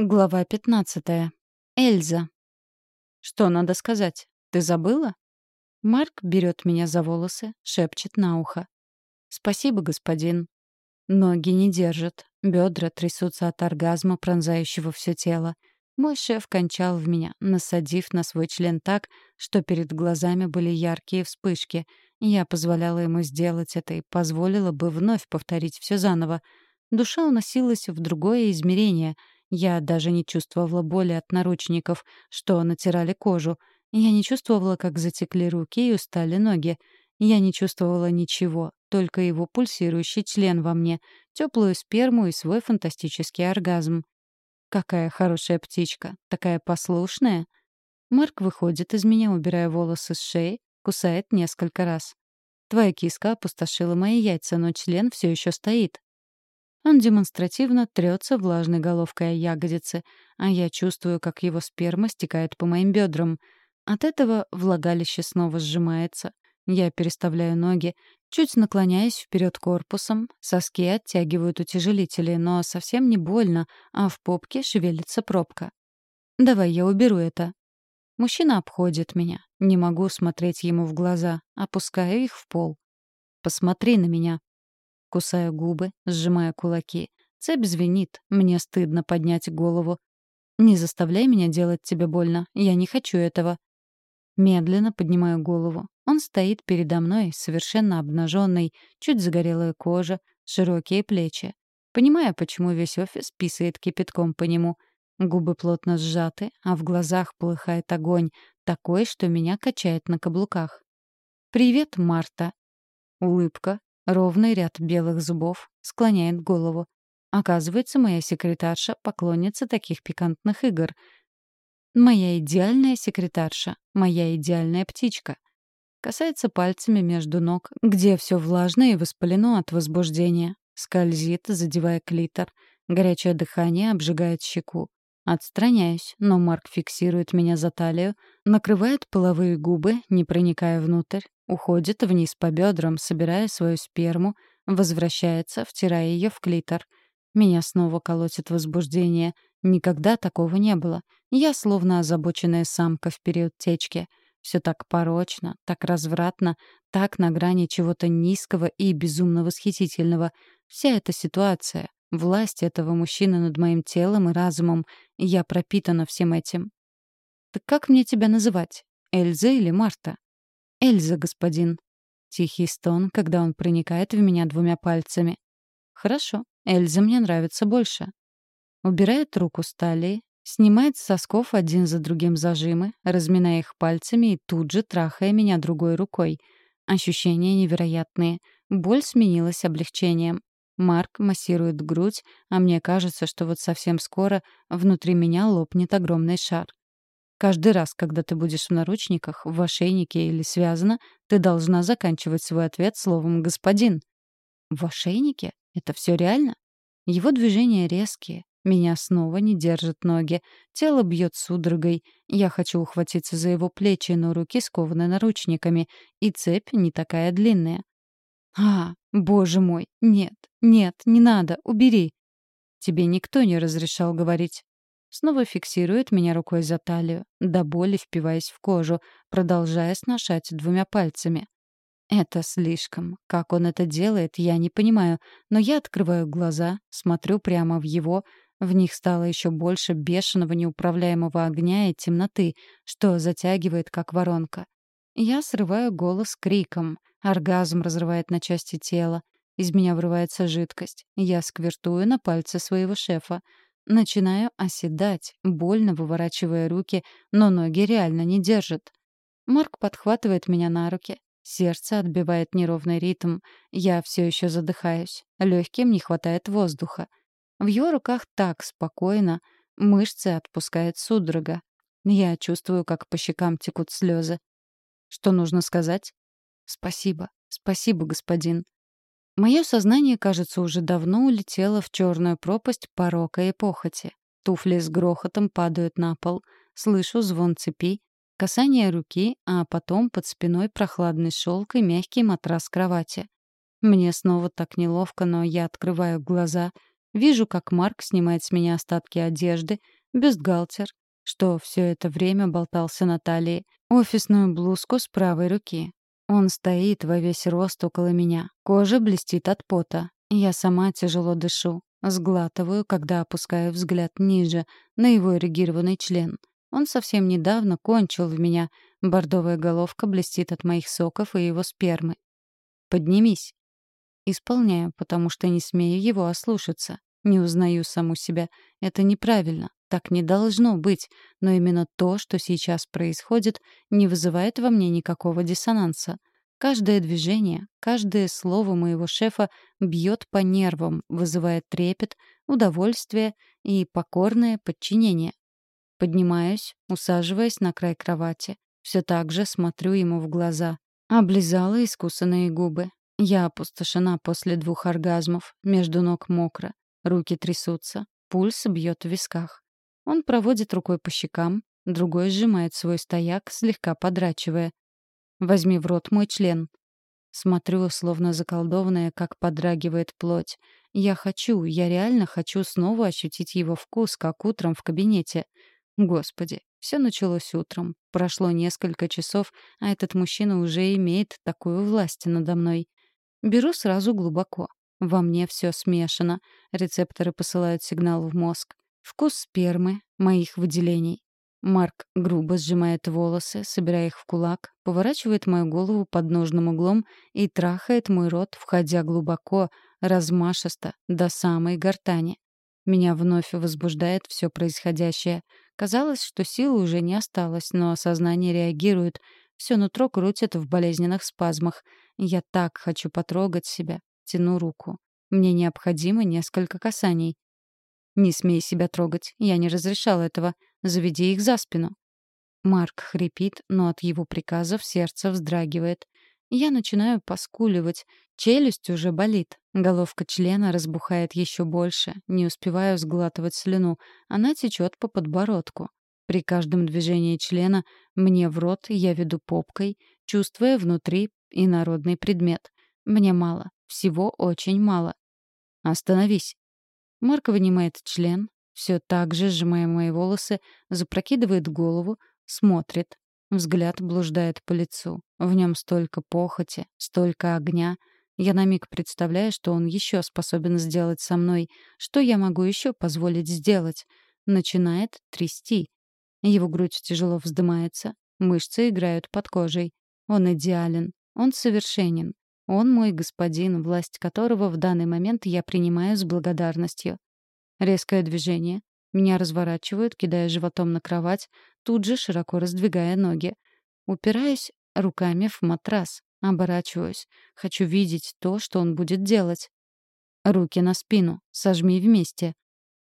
Глава 15. Эльза. Что надо сказать? Ты забыла? Марк берет меня за волосы, шепчет на ухо. Спасибо, господин. Ноги не держат, бедра трясутся от оргазма, пронзающего все тело. Мой шеф кончал в меня, насадив на свой член так, что перед глазами были яркие вспышки. Я позволяла ему сделать это и позволила бы вновь повторить все заново. Душа уносилась в другое измерение — я даже не чувствовала боли от наручников, что натирали кожу. Я не чувствовала, как затекли руки и устали ноги. Я не чувствовала ничего, только его пульсирующий член во мне, теплую сперму и свой фантастический оргазм. Какая хорошая птичка, такая послушная. Марк выходит из меня, убирая волосы с шеи, кусает несколько раз. Твоя киска опустошила мои яйца, но член все еще стоит. Он демонстративно трется влажной головкой о ягодицы, а я чувствую, как его сперма стекает по моим бедрам. От этого влагалище снова сжимается. Я переставляю ноги, чуть наклоняюсь вперед корпусом, соски оттягивают утяжелители, но совсем не больно, а в попке шевелится пробка. «Давай я уберу это». Мужчина обходит меня. Не могу смотреть ему в глаза, опускаю их в пол. «Посмотри на меня», Кусаю губы, сжимая кулаки. Цепь звенит, мне стыдно поднять голову. «Не заставляй меня делать тебе больно, я не хочу этого». Медленно поднимаю голову. Он стоит передо мной, совершенно обнаженный, чуть загорелая кожа, широкие плечи. Понимаю, почему весь офис писает кипятком по нему. Губы плотно сжаты, а в глазах полыхает огонь, такой, что меня качает на каблуках. «Привет, Марта». Улыбка, Ровный ряд белых зубов склоняет голову. Оказывается, моя секретарша — поклонница таких пикантных игр. Моя идеальная секретарша, моя идеальная птичка. Касается пальцами между ног, где все влажно и воспалено от возбуждения. Скользит, задевая клитор. Горячее дыхание обжигает щеку. Отстраняюсь, но Марк фиксирует меня за талию, накрывает половые губы, не проникая внутрь, Уходит вниз по бедрам, собирая свою сперму, возвращается, втирая ее в клитор. Меня снова колотит возбуждение. Никогда такого не было. Я словно озабоченная самка в период течки. Все так порочно, так развратно, так на грани чего-то низкого и безумно восхитительного. Вся эта ситуация, власть этого мужчины над моим телом и разумом, я пропитана всем этим. Так как мне тебя называть? Эльза или Марта? «Эльза, господин». Тихий стон, когда он проникает в меня двумя пальцами. «Хорошо, Эльза мне нравится больше». Убирает руку с талии, снимает с сосков один за другим зажимы, разминая их пальцами и тут же трахая меня другой рукой. Ощущения невероятные. Боль сменилась облегчением. Марк массирует грудь, а мне кажется, что вот совсем скоро внутри меня лопнет огромный шар. Каждый раз, когда ты будешь в наручниках, в ошейнике или связана, ты должна заканчивать свой ответ словом «господин». В ошейнике? Это все реально? Его движения резкие. Меня снова не держат ноги. Тело бьет судорогой. Я хочу ухватиться за его плечи, но руки скованы наручниками, и цепь не такая длинная. «А, боже мой, нет, нет, не надо, убери!» «Тебе никто не разрешал говорить». Снова фиксирует меня рукой за талию, до боли впиваясь в кожу, продолжая сношать двумя пальцами. Это слишком. Как он это делает, я не понимаю, но я открываю глаза, смотрю прямо в его, в них стало еще больше бешеного неуправляемого огня и темноты, что затягивает, как воронка. Я срываю голос криком. Оргазм разрывает на части тела. Из меня вырывается жидкость. Я сквертую на пальцы своего шефа. Начинаю оседать, больно выворачивая руки, но ноги реально не держат. Марк подхватывает меня на руки. Сердце отбивает неровный ритм. Я все еще задыхаюсь. Легким не хватает воздуха. В его руках так спокойно. Мышцы отпускает судорога. Я чувствую, как по щекам текут слезы. Что нужно сказать? Спасибо. Спасибо, господин. Мое сознание, кажется, уже давно улетело в черную пропасть порока и похоти. Туфли с грохотом падают на пол. Слышу звон цепи, касание руки, а потом под спиной прохладный шелк и мягкий матрас кровати. Мне снова так неловко, но я открываю глаза, Вижу, как Марк снимает с меня остатки одежды, бюстгальтер, что все это время болтался на талии, офисную блузку с правой руки. Он стоит во весь рост около меня. Кожа блестит от пота. Я сама тяжело дышу. Сглатываю, когда опускаю взгляд ниже, на его эрегированный член. Он совсем недавно кончил в меня. Бордовая головка блестит от моих соков и его спермы. «Поднимись». Исполняю, потому что не смею его ослушаться. Не узнаю саму себя. Это неправильно. Так не должно быть. Но именно то, что сейчас происходит, не вызывает во мне никакого диссонанса. Каждое движение, каждое слово моего шефа бьет по нервам, вызывая трепет, удовольствие и покорное подчинение. Поднимаюсь, усаживаясь на край кровати. Все так же смотрю ему в глаза. Облизала искусанные губы. Я опустошена после двух оргазмов. Между ног мокро. Руки трясутся. Пульс бьет в висках. Он проводит рукой по щекам, другой сжимает свой стояк, слегка подрачивая. «Возьми в рот мой член». Смотрю, словно заколдованная, как подрагивает плоть. Я хочу, я реально хочу снова ощутить его вкус, как утром в кабинете. Господи, все началось утром. Прошло несколько часов, а этот мужчина уже имеет такую власть надо мной. Беру сразу глубоко. Во мне все смешано. Рецепторы посылают сигнал в мозг. Вкус спермы, моих выделений. Марк грубо сжимает волосы, собирая их в кулак, поворачивает мою голову под нужным углом и трахает мой рот, входя глубоко, размашисто, до самой гортани. Меня вновь возбуждает все происходящее. Казалось, что силы уже не осталось, но сознание реагирует. Все нутро крутит в болезненных спазмах. Я так хочу потрогать себя. Тяну руку. Мне необходимо несколько касаний. «Не смей себя трогать. Я не разрешал этого. Заведи их за спину». Марк хрипит, но от его приказов сердце вздрагивает. Я начинаю поскуливать. Челюсть уже болит. Головка члена разбухает еще больше. Не успеваю сглатывать слюну. Она течет по подбородку. При каждом движении члена мне в рот я веду попкой, чувствуя внутри инородный предмет. Мне мало. Всего очень мало. «Остановись». Марк вынимает член, все так же, сжимая мои волосы, запрокидывает голову, смотрит. Взгляд блуждает по лицу. В нем столько похоти, столько огня. Я на миг представляю, что он еще способен сделать со мной, что я могу еще позволить сделать. Начинает трясти. Его грудь тяжело вздымается, мышцы играют под кожей. Он идеален, он совершенен. Он мой господин, власть которого в данный момент я принимаю с благодарностью. Резкое движение, меня разворачивают, кидая животом на кровать, тут же широко раздвигая ноги. Упираюсь руками в матрас, оборачиваюсь. Хочу видеть то, что он будет делать. Руки на спину, сожми вместе.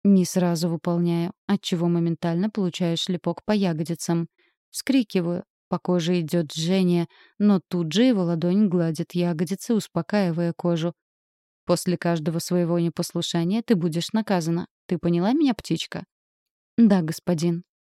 Не сразу выполняю, отчего моментально получаю шлепок по ягодицам. Вскрикиваю. По коже идет жжение, но тут же его ладонь гладит ягодицы, успокаивая кожу. После каждого своего непослушания ты будешь наказана. Ты поняла меня, птичка? Да, господин.